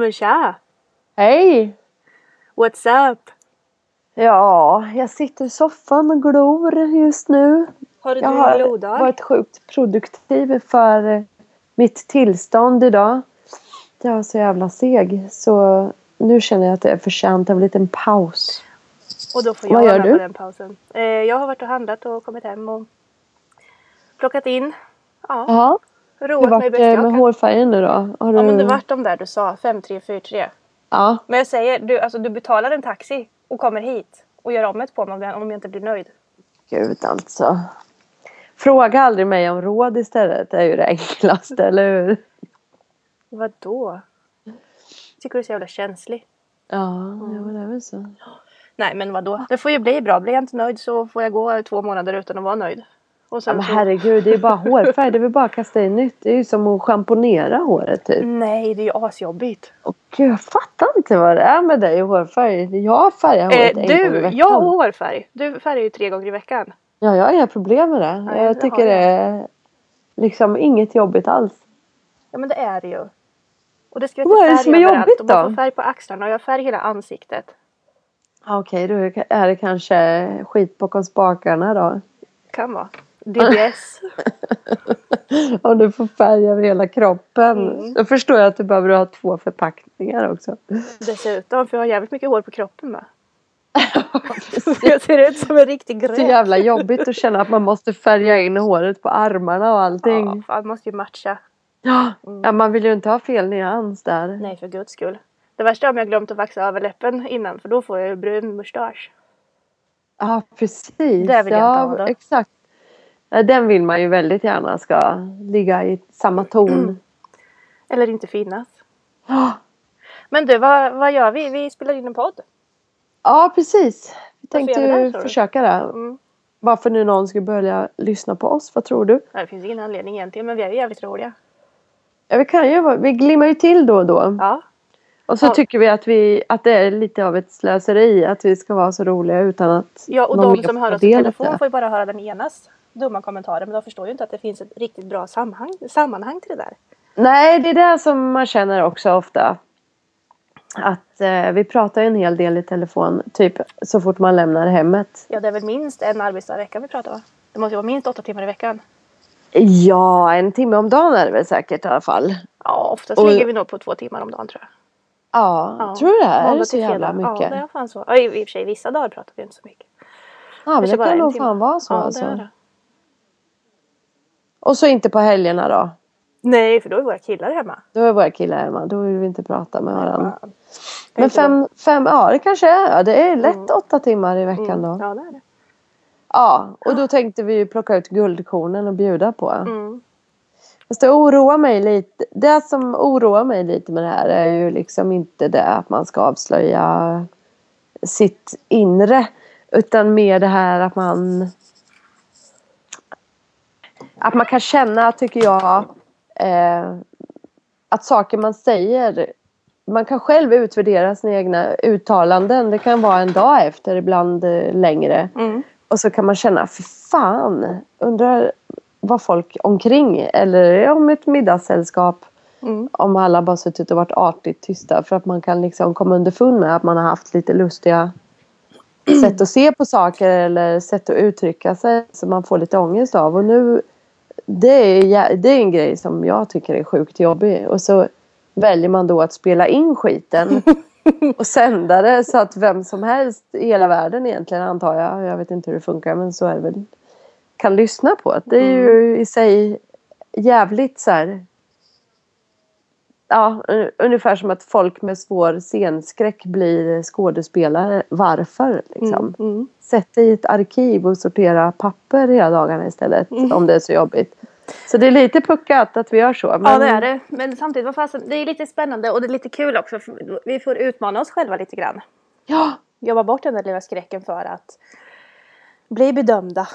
men tja! Hej! What's up? Ja, jag sitter i soffan och glor just nu. Har du Jag har glodag? varit sjukt produktiv för mitt tillstånd idag. Jag var så jävla seg så nu känner jag att det är förtjänt av en liten paus. Och då får Vad jag gör vara med du? den pausen. Eh, jag har varit och handlat och kommit hem och plockat in. Ja, hur roat mig bäst det jag med kan. hårfärgen nu då? Har du... Ja men det vart de där du sa, 5343. Ja, Men jag säger, du, alltså, du betalar en taxi och kommer hit och gör om ett på mig om jag, inte blir nöjd. gud alltså. Fråga aldrig mig om råd istället. Det är ju det enklaste, eller hur? Vadå? Tycker du är så jävla känslig? Ja, Mm. jo, det är väl så. Nej men vadå? Det får ju bli bra. Blir jag inte nöjd så får jag gå två månader utan att vara nöjd. Och Ja, sen men så... herregud, det är bara hårfärg. Det är väl bara att kasta in nytt. Det är ju som att schamponera håret typ. Nej det är ju asjobbigt. Och gud, jag fattar inte vad det är med dig och hårfärg. Jag färgar håret Eh, en gång i du, veckan. jag och hårfärg. Du färgar ju tre gånger i veckan. Ja, jag har inga problem med det. Nej, det jag tycker har det är liksom inget jobbigt alls. Ja men det är det ju. Och det ska Vad är det som är jobbigt Och man då? får färg på axlarna och jag har färg i hela ansiktet. Ja, Okej, då är det kanske skit bakom spakarna då. Kan vara. DBS. Om du får färg över hela kroppen. Mm. Då förstår jag att du behöver ha två förpackningar också. Dessutom för jag har jävligt mycket hår på kroppen med. jag ser ut som en riktig gröt. jävla jobbigt att känna att man måste färga in håret på armarna och allting. Ja, fan, måste ju matcha. Ja, ja, man vill ju inte ha fel nyans där. Nej för guds skull. Det värsta är om jag glömt att vaxa överläppen innan för då får jag ju brun mustasch. Ja, precis. Det vill jag inte ja, ha då. exakt. Ja, Den vill man ju väldigt gärna ska ligga i samma ton. Eller inte finnas. Ja, Men du, vad, vad gör vi? Vi spelar in en podd. Ja, precis. Vi tänkte ju försöka det. Mm. Varför nu någon skulle börja lyssna på oss, vad tror du? Det finns ingen anledning egentligen men vi är ju jävligt roliga. Ja, vi kan ju, vi glimmar ju till då och då. Ja. Och så Ja. tycker vi att, vi att det är lite av ett slöseri att vi ska vara så roliga utan att Ja och någon de som hör oss i telefon får ju bara höra den enas dumma kommentarer men de förstår ju inte att det finns ett riktigt bra sammanhang, sammanhang till det där. Nej, det är det som man känner också ofta. Att eh, vi pratar ju en hel del i telefon, typ så fort man lämnar hemmet. Ja det är väl minst en arbetsdag i veckan vi pratar va? Det måste ju vara minst åtta timmar i veckan. Ja, en timme om dagen är det väl säkert i alla fall. Ja oftast Och- ligger vi nog på två timmar om dagen tror jag. Ja, Ja. tror du det? Är det så jävla mycket? Ja det är fan så. I, I och för sig vissa dagar pratar vi inte så mycket. Ja, men det bara kan nog fan vara så ja, alltså. det är det. Och så inte på helgerna då. Nej för då är våra killar hemma. Då är våra killar hemma. Då vill vi inte prata med varandra. Kan Men fem, fem, ja det kanske är. Ja, det är lätt åtta timmar i veckan Mm, då. Ja det är det. Ja, och då tänkte vi ju plocka ut guldkornen och bjuda på. Mm. Fast det oroar mig lite. Det som oroar mig lite med det här är ju liksom inte det att man ska avslöja sitt inre. Utan mer det här att man att man kan känna, tycker jag, eh, att saker man säger man kan själv utvärdera sina egna uttalanden. Det kan vara en dag efter, ibland eh, längre. Mm. Och så kan man känna, för fan, undrar vad folk omkring eller om ett middagssällskap Mm. om alla bara suttit och varit artigt tysta för att man kan liksom komma underfund med att man har haft lite lustiga sätt att se på saker eller sätt att uttrycka sig som man får lite ångest av. Och nu, det är, det är en grej som jag tycker är sjukt jobbig. Och så väljer man då att spela in skiten och sända det så att vem som helst i hela världen egentligen antar jag, jag vet inte hur det funkar men så är det väl, kan lyssna på det. Det är ju i sig jävligt så här Ja, un- ungefär som att folk med svår scenskräck blir skådespelare. Varför? Liksom? Mm. Mm. Sätt dig i ett arkiv och sortera papper hela dagarna istället. Mm. Om det är så jobbigt. Så det är lite puckat att vi gör så. Men Ja det är det. Men samtidigt, vad fasen, det är lite spännande och det är lite kul också. Vi får utmana oss själva lite grann. Ja, Jobba bort den där lilla skräcken för att bli bedömda.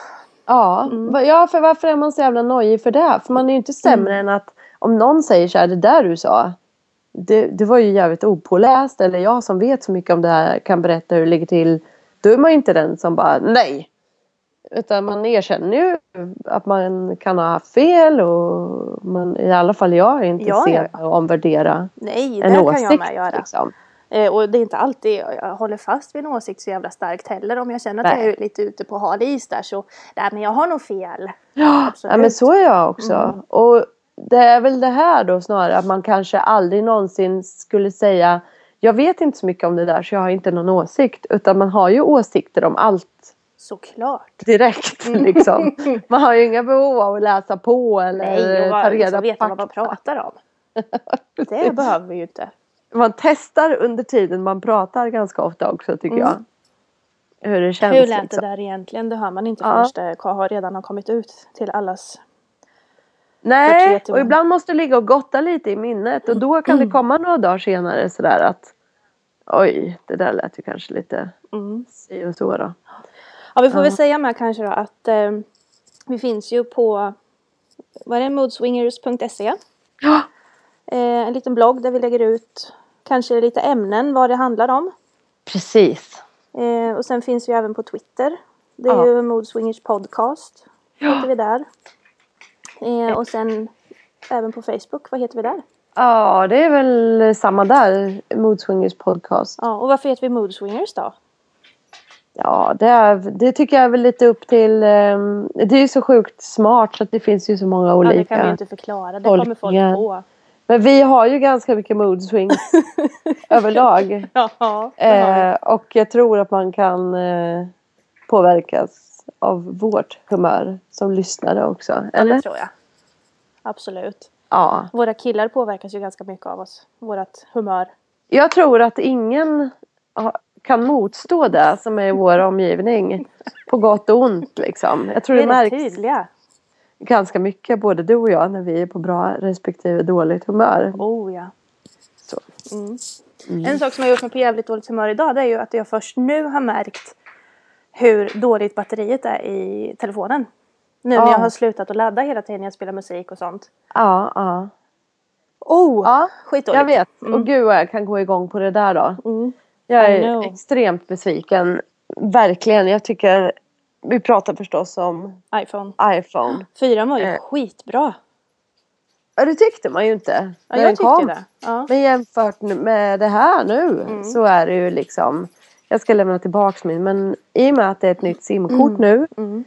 ja. Mm. Ja, för varför är man så jävla nojig för det? För man är ju inte sämre Mm. än att om någon säger så här, det där du sa. Det, det var ju jävligt opåläst. Eller jag som vet så mycket om det här kan berätta hur det ligger till. Då är man ju inte den som bara, nej. Utan man erkänner ju att man kan ha haft fel och man, i alla fall jag är intresserad Ja, ja, av att omvärdera Nej, en det åsikt. kan jag med göra. Liksom. Eh, och det är inte alltid jag håller fast vid en åsikt så jävla starkt heller. Om jag känner att Nej. jag är lite ute på hal is där så, nej men jag har nog fel. Ja. Mm. men så är jag också. Och det är väl det här då snarare att man kanske aldrig någonsin skulle säga jag vet inte så mycket om det där så jag har inte någon åsikt. Utan man har ju åsikter om allt Såklart. direkt. Liksom. Man har ju inga behov av att läsa på eller Nej, och ta vad, reda liksom på veta vad man pratar om. Det behöver vi ju inte. Man testar under tiden man pratar ganska ofta också tycker jag. Hur det känns. Mm. Hur lät liksom. det där egentligen? Det hör man inte Ja. förrän det har redan har kommit ut till allas. Nej, och ibland måste det ligga och gotta lite i minnet. Och då kan det komma några dagar senare sådär att Oj, det där lät ju kanske lite Mm. si och så då. Ja, vi får väl Ja. säga med kanske då att eh, vi finns ju på vad är det, moodswingers.se. Ja, Eh, en liten blogg där vi lägger ut kanske lite ämnen, vad det handlar om. precis. Eh, och sen finns vi även på Twitter. Det är Ja. ju Moodswingers podcast. Heter vi där. Eh, och sen även på Facebook, vad heter vi där? Ja, det är väl samma där. Moodswingers podcast. Ja, och varför heter vi Moodswingers då? Ja, det, är, det tycker jag är väl lite upp till... ehm, det är ju så sjukt smart så att det finns ju så många Ja, olika. det kan vi ju inte förklara, det kommer folk på. Men vi har ju ganska mycket mood swings överlag. Ja. Eh, och jag tror att man kan eh, påverkas av vårt humör som lyssnare också. ja, Eller? det tror jag. Absolut. Ja. Våra killar påverkas ju ganska mycket av oss. Vårat humör. Jag tror att ingen kan motstå det som är i vår omgivning. På gott och ont liksom. Jag tror det är rätt märks tydliga. ganska mycket både du och jag när vi är på bra respektive dåligt humör. Oh ja. Så. Mm. En sak som jag har gjort mig på jävligt dåligt humör idag det är ju att jag först nu har märkt hur dåligt batteriet är i telefonen. Nu när Ja. jag har slutat att ladda hela tiden när jag spelar musik och sånt. Ja, ja. Oh! ja Skitdåligt. jag vet. Och gud vad jag kan gå igång på det där då. Mm. Jag är extremt besviken. Verkligen. Jag tycker vi pratar förstås om iPhone. iPhone. Fyran var ju Eh. skitbra. Ja, det tyckte man ju inte. Ja, när jag den kom. det. Ja. Men jämfört med det här nu Mm. så är det ju liksom Jag ska lämna tillbaks min men i och med att det är ett nytt simkort nu Mm.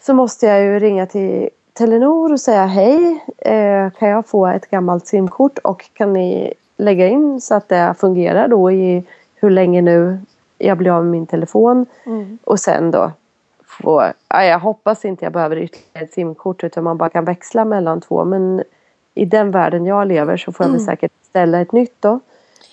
så måste jag ju ringa till Telenor och säga hej. Eh, kan jag få ett gammalt simkort och kan ni lägga in så att det fungerar då i hur länge nu jag blir av med min telefon. Mm. Och sen då få, ja, jag hoppas inte jag behöver ytterligare ett simkort utan man bara kan växla mellan två. Men i den världen jag lever så får jag väl säkert ställa ett nytt då.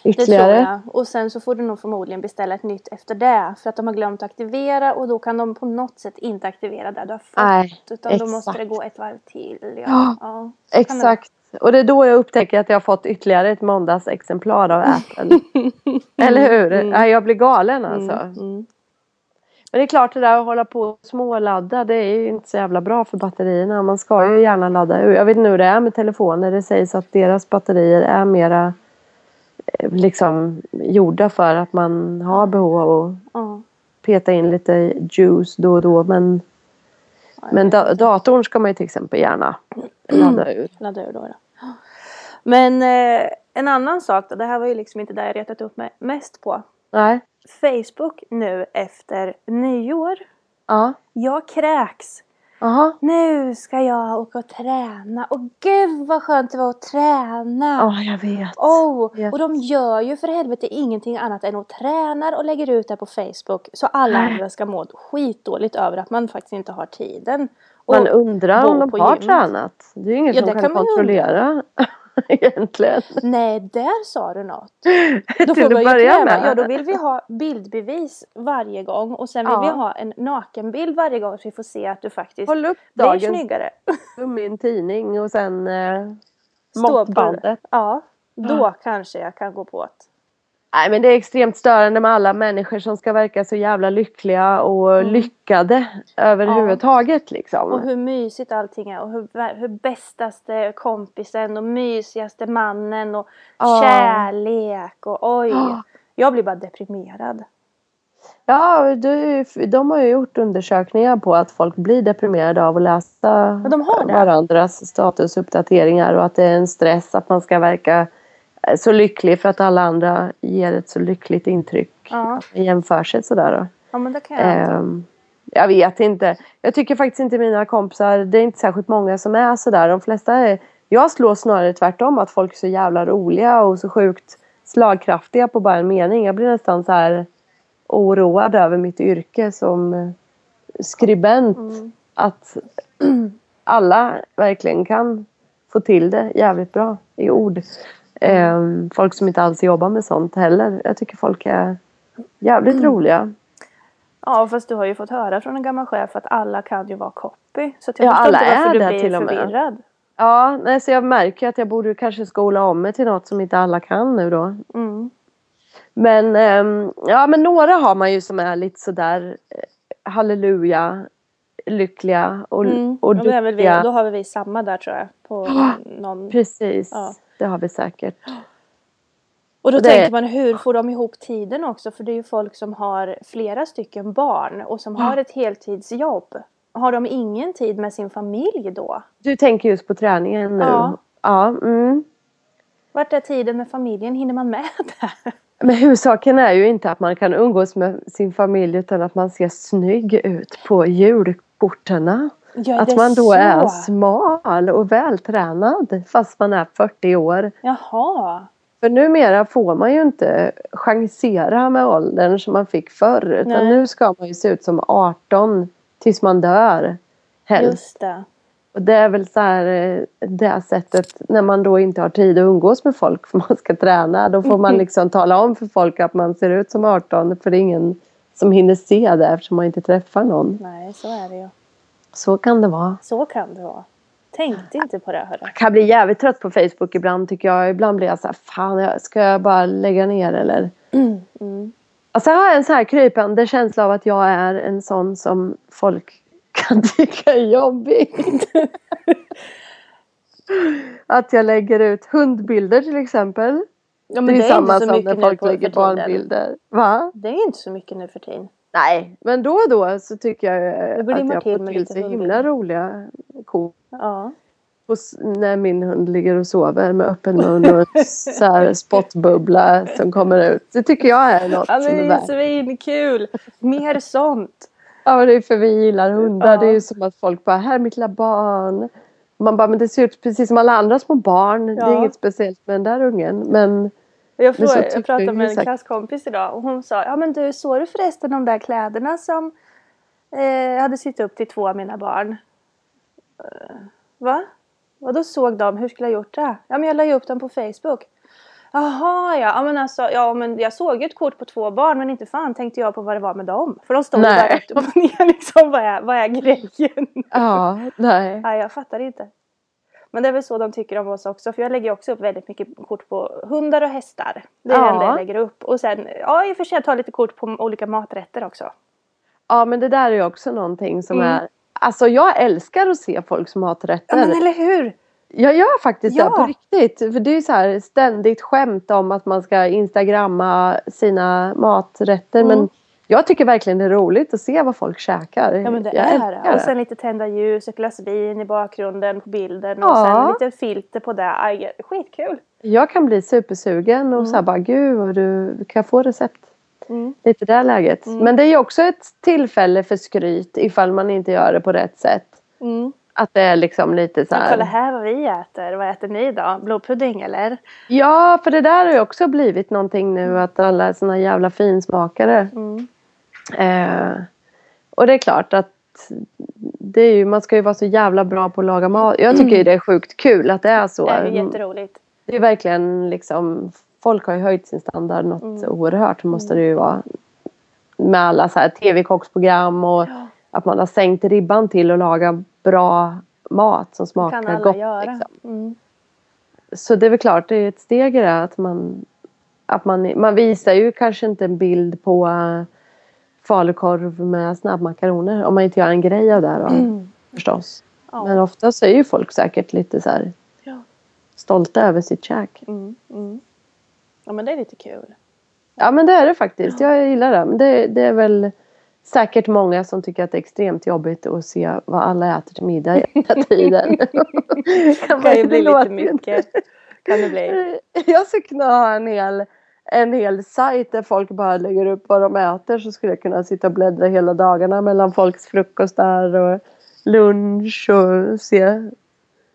Mm. Det tror Ytterligare. jag. Och sen så får du nog förmodligen beställa ett nytt efter det. För att de har glömt att aktivera och då kan de på något sätt inte aktivera det du har fått. Nej, utan då måste exakt. det gå ett varv till. Ja. Ja, Ja. Exakt. Och det är då jag upptäcker att jag har fått ytterligare ett måndagsexemplar av Apple. Eller hur? Nej, jag blir galen alltså. Mm. Men det är klart det där att hålla på och småladda det är ju inte så jävla bra för batterierna. Man ska ju gärna ladda ur. Jag vet inte hur det är med telefoner. Det sägs att deras batterier är mera liksom gjorda för att man har behov av att Ja. peta in lite juice då och då. Men, men da- datorn ska man ju till exempel gärna ladda ur. Ladda ur då. då. Men eh, en annan sak då. Det här var ju liksom inte det jag retat upp mig mest på. Nej. Facebook nu efter nyår. Ja. Jag kräks. Jaha. Nu ska jag åka och träna. Och gud vad skönt det var att träna. Ja, jag vet. Oh, Yes. och de gör ju för helvete ingenting annat än att tränar och lägger ut det på Facebook så alla andra ska må skitdåligt över att man faktiskt inte har tiden. Man undrar om de har gymmet. tränat. Det är ju ingen Ja, som kan, kan kontrollera egentligen. Nej, där sa du något. Då får ju börja med. ja då vill vi ha bildbevis varje gång och sen vill Ja. vi ha en nakenbild varje gång så vi får se att du faktiskt Håll upp blir dagens snyggare. i min tidning och sen eh, Stå måttbandet. Ja, då kanske jag kan gå på att Nej men det är extremt störande med alla människor som ska verka så jävla lyckliga och lyckade överhuvudtaget liksom. Och hur mysigt allting är och hur, hur bästaste kompisen och mysigaste mannen och Ja. kärlek och oj. Ja. Jag blir bara deprimerad. Ja, du, de har ju gjort undersökningar på att folk blir deprimerade av att läsa Ja, de varandras statusuppdateringar och att det är en stress att man ska verka så lycklig för att alla andra ger ett så lyckligt intryck. Ja. Att man jämför sig sådär då. Ja men det kan jag. Ehm, jag vet inte. Jag tycker faktiskt inte mina kompisar, det är inte särskilt många som är sådär. De flesta är, jag slår snarare tvärtom att folk är så jävla roliga och så sjukt slagkraftiga på bara en mening. Jag blir nästan så här oroad över mitt yrke som eh, skribent. Mm. Att alla verkligen kan få till det jävligt bra i ord. Ehm, folk som inte alls jobbar med sånt heller. Jag tycker folk är jävligt Mm. roliga. Ja fast du har ju fått höra från en gammal chef att alla kan ju vara copy. Så att jag Ja, alla inte varför är du det blir till och med. förvirrad. Ja, nej, så jag märker att jag borde kanske skola om mig till något som inte alla kan nu då. Mm. Men, ehm, ja, men några har man ju som är lite sådär eh, halleluja, lyckliga och, Mm. och Och då, vi, duktiga. då har vi samma där tror jag. På någon... Precis, Ja. Det har vi säkert. Och då Och det- tänker man hur får de ihop tiden också? För det är ju folk som har flera stycken barn och som har ett heltidsjobb. Har de ingen tid med sin familj då? Du tänker just på träningen nu? Ja. ja mm. Vart är tiden med familjen? Hinner man med det? Men huvudsaken är ju inte att man kan umgås med sin familj utan att man ser snygg ut på julkorten. Ja, Att man då så. är smal och vältränad fast man är 40 år. Jaha. För numera får man ju inte chansera med åldern som man fick förr. Utan Nej. nu ska man ju se ut som 18 tills man dör. Helst. Just det. Och det är väl så här eh, det sättet när man då inte har tid att umgås med folk för man ska träna. Då får man liksom tala om för folk att man ser ut som 18 för det är ingen som hinner se det eftersom man inte träffar någon. Nej, så är det ju. Så kan det vara. Så kan det vara. Tänkte inte på det hörru. Jag kan bli jävligt trött på Facebook ibland tycker jag. Ibland blir jag så här, fan ska jag bara lägga ner eller? Mm. Alltså jag har en så här krypande känsla av att jag är en sån som folk kan tycka är jobbig. att jag lägger ut hundbilder till exempel. Ja, det är, inte samma så som när folk lägger barnbilder. Va? Det är inte så mycket nu för tiden. Nej, men då och då så tycker jag Det att jag till får med till lite så himla roliga kort. Ja. Och s- när min hund ligger och sover med öppen mun och en så här spottbubbla som kommer ut. Det tycker jag är något Ja, som men är det är svinkul! Mer sånt! Ja, det är för vi gillar hundar. Ja. Det är ju som att folk bara, här är mitt lilla barn. Man bara, men det ser ut precis som alla andra små barn. Det är Ja. inget speciellt med den där ungen. Men Jag, frågade, jag pratade med en klasskompis idag och hon sa Ja men du såg du förresten de där kläderna som eh, hade sytt upp till två av mina barn? Eh, va? Vadå såg de? Hur skulle jag gjort det? Ja men jag la ju upp dem på Facebook. Jaha ja, ja men alltså ja men jag såg ju ett kort på två barn men inte fan tänkte jag på vad det var med dem. För de stod Nej. där upp och ner liksom. Vad är, vad är grejen? ja, nej. Nej, jag fattar inte. Men det är väl så de tycker om oss också. För jag lägger också upp väldigt mycket kort på hundar och hästar. Det är det Ja. enda jag lägger upp. Och sen, ja i och för sig jag tar lite kort på olika maträtter också. Ja, men det där är ju också någonting som Mm. är... Alltså jag älskar att se folks maträtter. Ja men eller hur! Jag gör faktiskt Ja. det på riktigt. För det är ju så här ständigt skämt om att man ska instagramma sina maträtter. Mm. Men jag tycker verkligen det är roligt att se vad folk käkar. Ja men det jag är det. Och sen lite tända ljus, ett glas vin i bakgrunden på bilden. Och Ja. sen lite filter på det. Aj, skitkul! Jag kan bli supersugen och Mm. så här bara gud vad du kan få recept. Mm. Lite det läget. Men det är ju också ett tillfälle för skryt ifall man inte gör det på rätt sätt. Mm. Att det är liksom lite så Men kolla här. här vad vi äter. Vad äter ni då? Blodpudding eller? Ja, för det där har ju också blivit någonting nu att alla är såna jävla finsmakare. Mm. Eh, och det är klart att det är ju, man ska ju vara så jävla bra på att laga mat. Jag tycker ju det är sjukt kul att det är så. Det är ju jätteroligt. Det är verkligen liksom, folk har ju höjt sin standard något Mm. oerhört måste det ju vara. Med alla så här tv-kocksprogram och Ja. att man har sänkt ribban till att laga bra mat som smakar kan alla gott. göra. Liksom. Mm. Så det är väl klart, det är ett steg i det att man, att man, man visar ju kanske inte en bild på falukorv med snabbmakaroner om man inte gör en grej av det då, förstås. Ja. Men ofta så är ju folk säkert lite så här Ja. stolta över sitt käk. Mm, mm. Ja men det är lite kul. Ja men det är det faktiskt. Jag gillar det. Men det, det är väl säkert många som tycker att det är extremt jobbigt att se vad alla äter till middag hela tiden. kan kan ju bli lite mycket. Kan det bli. Jag skulle kunna ha en hel, en hel sajt där folk bara lägger upp vad de äter så skulle jag kunna sitta och bläddra hela dagarna mellan folks frukostar och lunch och se.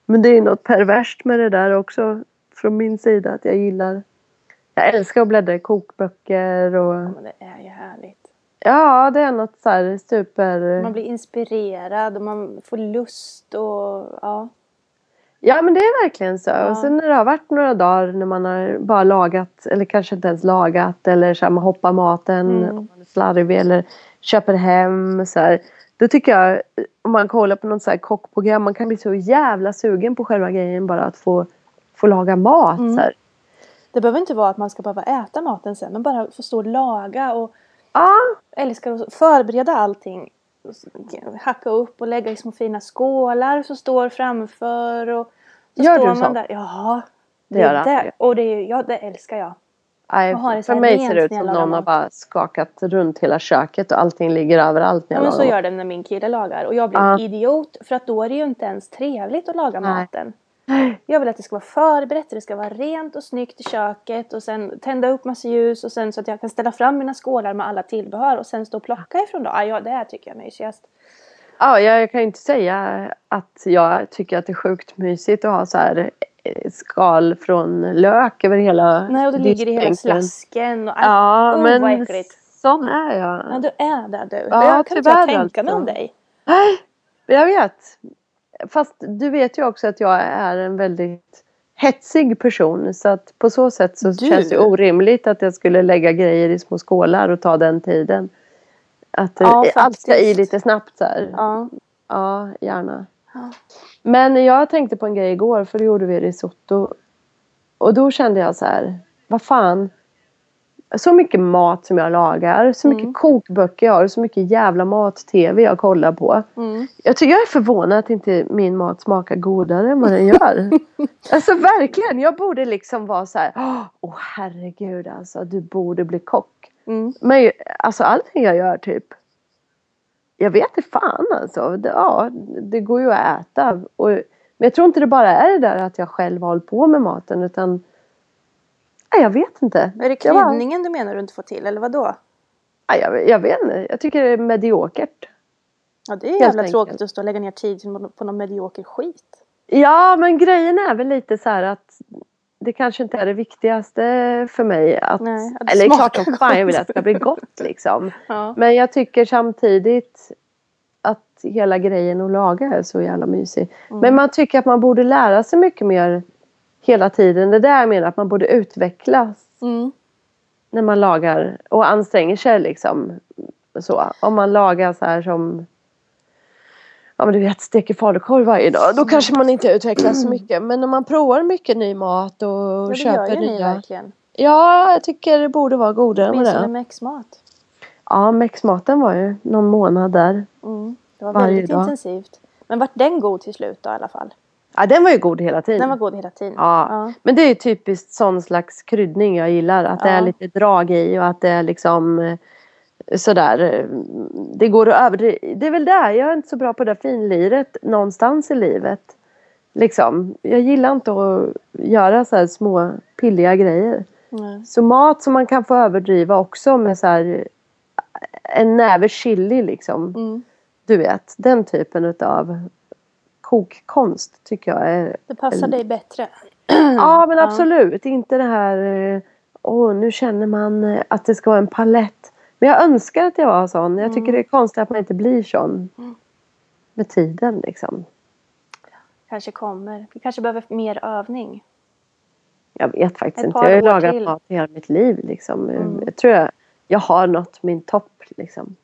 Men det är något perverst med det där också från min sida att jag gillar jag älskar att bläddra i kokböcker och... Ja, men det är ju härligt. Ja, det är något så här super... Man blir inspirerad och man får lust och ja. Ja men det är verkligen så. Ja. Och sen när det har varit några dagar när man har bara lagat eller kanske inte ens lagat eller så här, man hoppar maten Mm. om man är slarvig eller köper hem så här. Då tycker jag om man kollar på något så här kockprogram man kan bli så jävla sugen på själva grejen bara att få, få laga mat Mm. så här. Det behöver inte vara att man ska behöva äta maten sen men bara få stå och laga och Ja, älskar att förbereda allting. Hacka upp och lägga i små fina skålar som står framför och så Gör står du man sånt? där. Ja, Det gör är han. det. Och det, är, ja, det älskar jag. nej, det så för här mig ser det ut som någon har bara skakat runt hela köket och allting ligger överallt när Ja, men så gör det när min kille lagar och jag blir Ja. idiot för att då är det ju inte ens trevligt att laga Nej. maten. Jag vill att det ska vara förberett, det ska vara rent och snyggt i köket och sen tända upp massa ljus och sen så att jag kan ställa fram mina skålar med alla tillbehör och sen stå och plocka ifrån då. Ja, Ja, det här tycker jag är mysigast. Ja, jag, kan ju inte säga att jag tycker att det är sjukt mysigt att ha så här eh, skal från lök över hela Nej, och det ligger i hela slasken och Ja, oh, men vad äckligt. sån är jag. Ja, du är det du. Ja, jag kan inte tänka mig alltså. om dig. Nej, jag vet. Fast du vet ju också att jag är en väldigt hetsig person. Så att på så sätt så Du? känns det orimligt att jag skulle lägga grejer i små skålar och ta den tiden. Att Ja, allt ska i lite snabbt så här. Ja. Ja, gärna. Ja. Men jag tänkte på en grej igår för då gjorde vi risotto. Och då kände jag så här, vad fan. Så mycket mat som jag lagar, så mycket Mm. kokböcker jag har, så mycket jävla mat-tv jag kollar på. Mm. Jag tycker jag är förvånad att inte min mat smakar godare än vad den gör. alltså verkligen, jag borde liksom vara så här, åh herregud alltså, du borde bli kock. Mm. Men alltså allting jag gör typ. Jag vet inte fan alltså. Det, ja, det går ju att äta. Och, men jag tror inte det bara är det där att jag själv har hållit på med maten utan. Nej, jag vet inte. Är det Jag bara- kryddningen du menar du inte får till eller vad då? Nej, jag, jag vet inte. Jag tycker det är mediokert. Ja, det är Helt jävla enkelt. tråkigt att stå och lägga ner tid på- på någon medioker skit. Ja, men grejen är väl lite så här att det kanske inte är det viktigaste för mig. Att, Nej, att eller klart som fan jag vill att det ska bli gott liksom. Ja. Men jag tycker samtidigt att hela grejen att laga är så jävla mysig. Mm. Men man tycker att man borde lära sig mycket mer hela tiden. Det är där jag menar att man borde utvecklas Mm. när man lagar och anstränger sig liksom. Så. Om man lagar så här som Ja men du vet steker falukorv varje dag. Då kanske man inte utvecklas så mycket. Men när man provar mycket ny mat och Ja, det köper gör ju ni nya. verkligen. Ja jag tycker det borde vara godare med Åtminstone det. mexmat. Ja mexmaten var ju någon månad där. Mm. Det var väldigt dag. intensivt. Men vart den god till slut då i alla fall? Ja den var ju god hela tiden. Den var god hela tiden. Ja. Ja. Men det är ju typiskt sån slags kryddning jag gillar. Att det Ja. är lite drag i och att det är liksom eh, sådär. eh, Det går att överdriva. Det är väl där. Jag är inte så bra på det där finliret någonstans i livet. Liksom. Jag gillar inte att göra så här små pilliga grejer. Nej. Så mat som man kan få överdriva också med så här en näve chili liksom. Mm. Du vet, den typen utav kokkonst tycker jag är Det passar dig bättre. Ja men Ja. absolut. Inte det här eh, Åh nu känner man eh, att det ska vara en palett. Men jag önskar att jag var sån. Jag tycker Mm. det är konstigt att man inte blir sån. Mm. Med tiden liksom. Kanske kommer. Vi kanske behöver mer övning. Jag vet faktiskt inte. Jag har ju lagat till. mat i hela mitt liv liksom. Mm. Jag tror jag, jag har nått min topp liksom.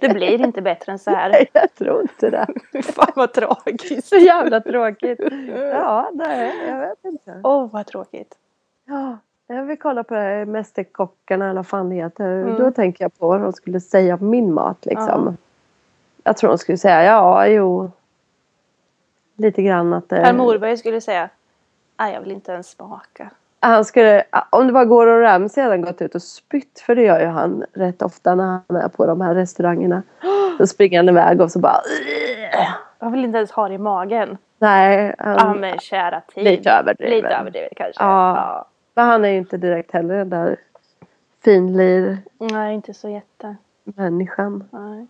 Det blir inte bättre än så här. Nej jag tror inte det. Fan vad tragiskt. Så jävla tråkigt. Ja nej jag vet inte. Åh vad tråkigt. Ja, jag vill kolla på Mästerkockarna eller vad fan det heter. Mm. Då tänker jag på vad de skulle säga om min mat liksom. Ja. Jag tror de skulle säga ja, jo. Lite grann att det... Per Morberg skulle säga Nej jag vill inte ens smaka. Han skulle, om det var Gordon Ramsay hade han gått ut och spytt. För det gör ju han rätt ofta när han är på de här restaurangerna. Då springer han iväg och så bara... Jag vill inte ens ha det i magen. Nej, han, Ja men kära tid. lite överdriven. Lite överdrivet kanske. Ja. Men han är ju inte direkt heller den där finlir Nej, inte så jätte. människan. Nej.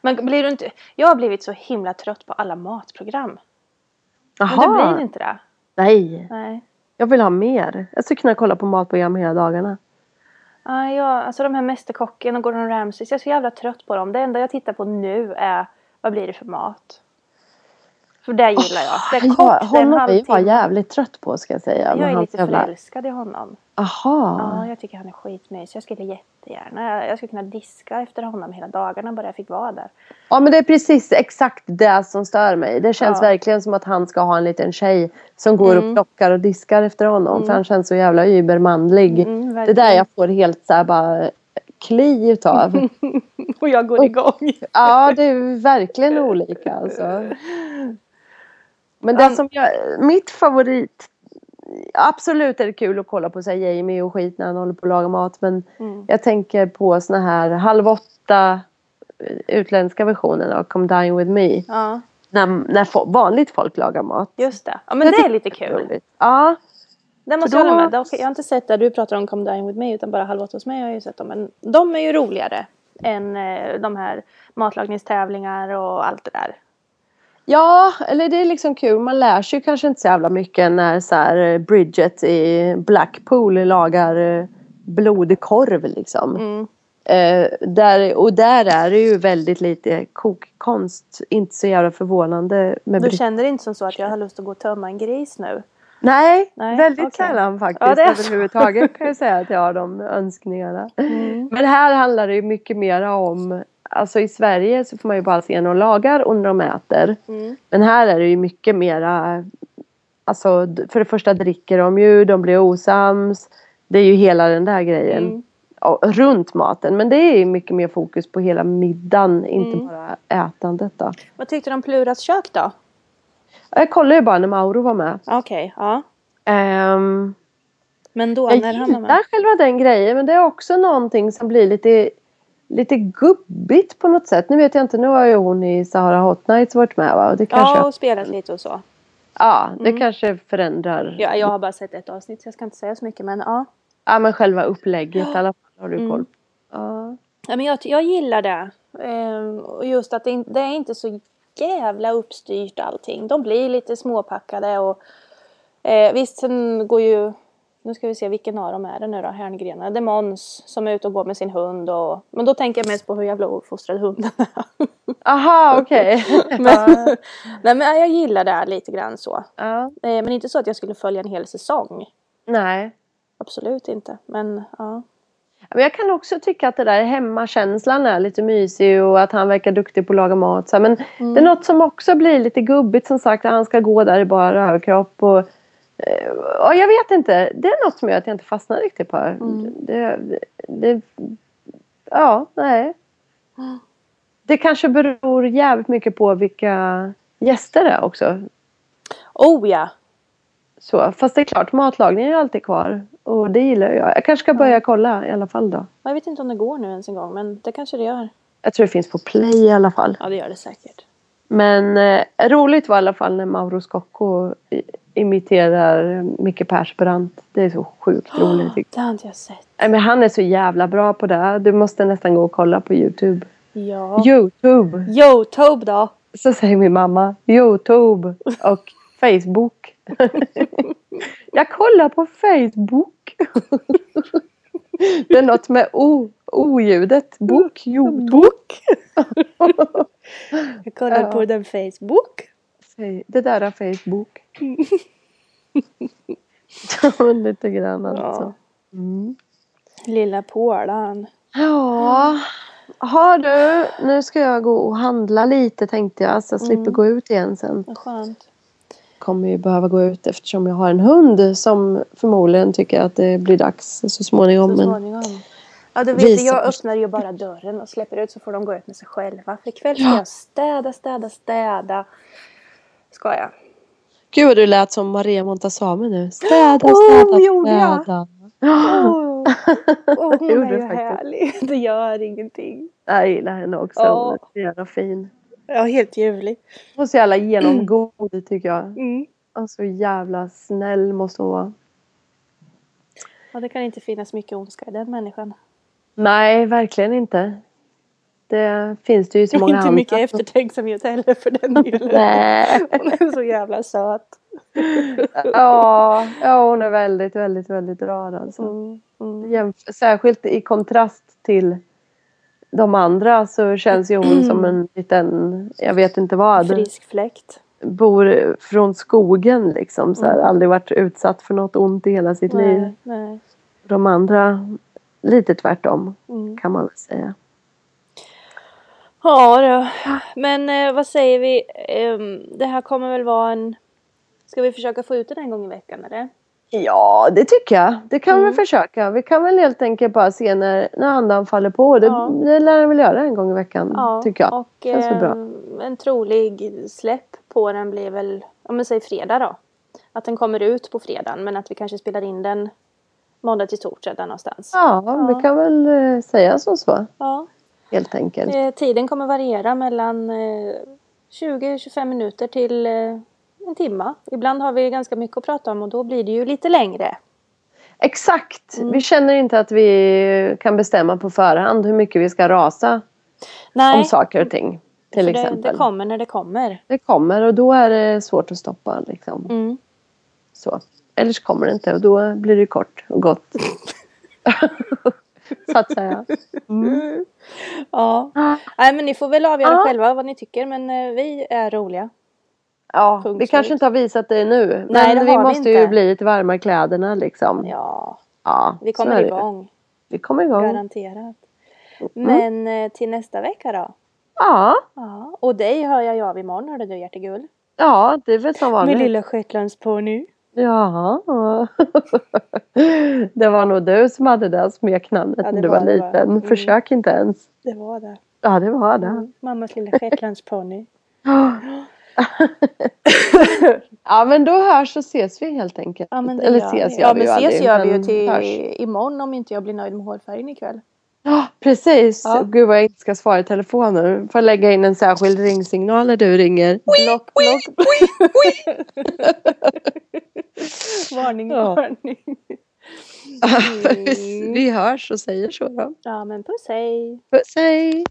Men blir du inte... Jag har blivit så himla trött på alla matprogram. Men du blir inte det? Nej, Nej jag vill ha mer. Jag skulle kunna kolla på matprogram hela dagarna. Uh, ja, alltså de här Mästerkocken och Gordon Ramsay, jag är så jävla trött på dem. Det enda jag tittar på nu är vad blir det för mat? För det gillar jag. Det är Ja, kort, en honom är jag halvtimme. jävligt trött på ska jag säga. Jag är lite jävla- förälskad i honom. Aha. Ja, jag tycker han är skitmysig. Jag skulle jättegärna, jag, skulle kunna diska efter honom hela dagarna bara jag fick vara där. Ja men det är precis exakt det som stör mig. Det känns Ja. verkligen som att han ska ha en liten tjej som går Mm. och plockar och diskar efter honom. För han känns så jävla übermanlig. Mm, det där jag får helt så här bara kli utav. Och jag går igång. ja det är verkligen olika alltså. Men det Um, som jag, mitt favorit Absolut är det kul att kolla på så här, Jamie och skit när han håller på att laga mat. Men Mm. jag tänker på såna här halv åtta eh, utländska versionen av Come Dine With Me. Ja, När, när vanligt folk lagar mat. just det. Ja, men det är lite kul. Roligt. Ja, Det måste jag hålla med. Jag har inte sett där du pratar om Come Dine With Me utan bara Halv åtta hos mig har jag ju sett dem. Men de är ju roligare än eh, de här matlagningstävlingar och allt det där. Ja, eller det är liksom kul. Man lär sig kanske inte så jävla mycket när så här, eh, Bridget i Blackpool lagar eh, blodig korv liksom. Mm. Eh, där, och där är det ju väldigt lite kokkonst. Inte så jävla förvånande med Du Brit- känner inte som så att jag har lust att gå och tömma en gris nu? Nej, Nej, väldigt okej. sällan faktiskt. Ja, det är så. överhuvudtaget kan jag säga att jag har de önskningarna. Mm. Men här handlar det ju mycket mer om Alltså i Sverige så får man ju bara se när de lagar och när de äter. Mm. Men här är det ju mycket mera Alltså för det första dricker de ju, de blir osams. Det är ju hela den där grejen. Mm. Och, runt maten. Men det är ju mycket mer fokus på hela middagen, inte Mm. bara ätandet då. Vad tyckte du om Pluras kök då? Jag kollade ju bara när Mauro var med. Okej, ja. Ehm, Men då jag när han var med? gillar själva den grejen men det är också någonting som blir lite Lite gubbigt på något sätt. Nu vet jag inte, nu har ju hon i Sahara Hot Nights varit med va? Och det kanske, Ja, ja, och spelat lite och så. det kanske förändrar. Ja, jag har bara sett ett avsnitt så jag ska inte säga så mycket men ja. Ja men själva upplägget i alla fall har du Mm. koll på. Ja. Ja, men jag, jag gillar det. Ehm, och just att det, det är inte så jävla uppstyrt allting. De blir lite småpackade och eh, visst sen går ju nu ska vi se vilken av dem är det nu då, Herngrenarna. Det är Måns som är ute och går med sin hund och men då tänker jag mest på hur jävla ofostrad hunden är. Aha okej. men, nej men jag gillar det lite grann så. ja. Eh, men inte så att jag skulle följa en hel säsong. Nej. Absolut inte. Men ja. Men jag kan också tycka att det där hemmakänslan är lite mysig och att han verkar duktig på att laga mat. Så. Men Mm. det är något som också blir lite gubbigt som sagt. Att han ska gå där i bara överkropp. Och, eh, och jag vet inte. Det är något som gör att jag inte fastnar riktigt på det. Mm. det, det ja, nej. Det kanske beror jävligt mycket på vilka gäster det är också. Oh ja! Så, fast det är klart, matlagningen är alltid kvar. Och det gillar jag. Jag kanske ska börja kolla i alla fall då. Jag vet inte om det går nu ens en gång men det kanske det gör. Jag tror det finns på play i alla fall. Ja det gör det säkert. Men eh, roligt var i alla fall när Mauro Scocco imiterar Micke Persbrandt. Det är så sjukt roligt. tycker Det har inte jag sett. Nej, Men han är så jävla bra på det. Du måste nästan gå och kolla på Youtube. Ja. Youtube! Youtube då? Så säger min mamma. Youtube och Facebook. jag kollar på Facebook. det är något med o, o-ljudet. Bok, Youtube. Jag kollar på den Facebook. Det där är Facebook. Lite grann alltså. Mm. Lilla pålan. Ja. Har du, nu ska jag gå och handla lite tänkte jag så jag slipper Mm. gå ut igen sen. Vad skönt. Kommer ju behöva gå ut eftersom jag har en hund som förmodligen tycker att det blir dags så småningom. Så Men småningom. Ja du vet, Visa jag oss. öppnar ju bara dörren och släpper ut så får de gå ut med sig själva. För ikväll ska jag städa, städa, städa. Ska jag. Gud vad du lät som Maria Montazami nu. Städa, städa, jag? städa. Åh, åh, hon är ju härlig. Det gör ingenting. Jag gillar henne också. Ja. Hon är så jävla fin. Ja, helt ljuvlig. Hon är så jävla genomgod tycker jag. Mm. Och så jävla snäll måste hon vara. Ja, det kan inte finnas mycket ondska i den människan. Nej, verkligen inte. Det finns det ju så många inte andra. mycket eftertänksamhet heller för den delen. Nej. Hon är så jävla söt. Ja, ja, hon är väldigt, väldigt, väldigt rar alltså. Mm. Mm. Särskilt i kontrast till de andra så känns ju hon som en liten, jag vet inte vad. Frisk fläkt. Bor från skogen liksom. Så här, Mm. Aldrig varit utsatt för något ont i hela sitt liv. Nej, nej. De andra lite tvärtom Mm. kan man väl säga. Ja då. Men eh, vad säger vi? Ehm, det här kommer väl vara en... Ska vi försöka få ut den en gång i veckan eller? Ja, det tycker jag. Det kan vi Mm. försöka. Vi kan väl helt enkelt bara se när, när andan faller på. Det, Ja. det lär den väl göra en gång i veckan, tycker jag. och Känns väl bra. ehm, en trolig släpp på den blir väl, om man säger fredag då. Att den kommer ut på fredagen men att vi kanske spelar in den måndag till torsdag där någonstans. Ja, Ja. vi kan väl eh, säga som så, Ja. Helt enkelt. Eh, tiden kommer variera mellan eh, 20-25 minuter till eh, en timma. Ibland har vi ganska mycket att prata om och då blir det ju lite längre. Exakt! Mm. Vi känner inte att vi kan bestämma på förhand hur mycket vi ska rasa Nej, om saker och ting. Till det, exempel. det kommer när det kommer. Det kommer och då är det svårt att stoppa. Liksom. Mm. Så. Eller så kommer det inte och då blir det kort och gott. så att säga. Mm. Ja. Nej men ni får väl avgöra Ja. själva vad ni tycker men eh, vi är roliga. Ja, Punkt vi kanske inte har visat det nu. Nej, men det vi vi måste inte. ju bli lite varma i kläderna liksom. Ja, Ja, vi kommer ju. igång. Vi kommer igång. Garanterat. Men eh, till nästa vecka då? Ja, Ja. Och dig hör jag av imorgon hörde du hjärtegull. ja, det är väl som Min vanligt. lilla shetlandsponny. Ja. det var nog du som hade det smeknamnet Ja, det när du var var liten. Mm. Försök inte ens. Det var det. Ja, det var det. Mm. Mammas lilla shetlandsponny. ja, men då hörs och ses vi helt enkelt. Ja men Eller ses vi. gör Ja vi men ju ses aldrig, gör vi ju men till hörs. imorgon om inte jag blir nöjd med hårfärgen ikväll. Ja, precis. Ja. Gud vad jag inte ska svara i telefonen. Får jag lägga in en särskild ringsignal när du ringer. Block, block. varning, Ja. varning. vi hörs och säger så då. Ja men puss hej. Puss hej!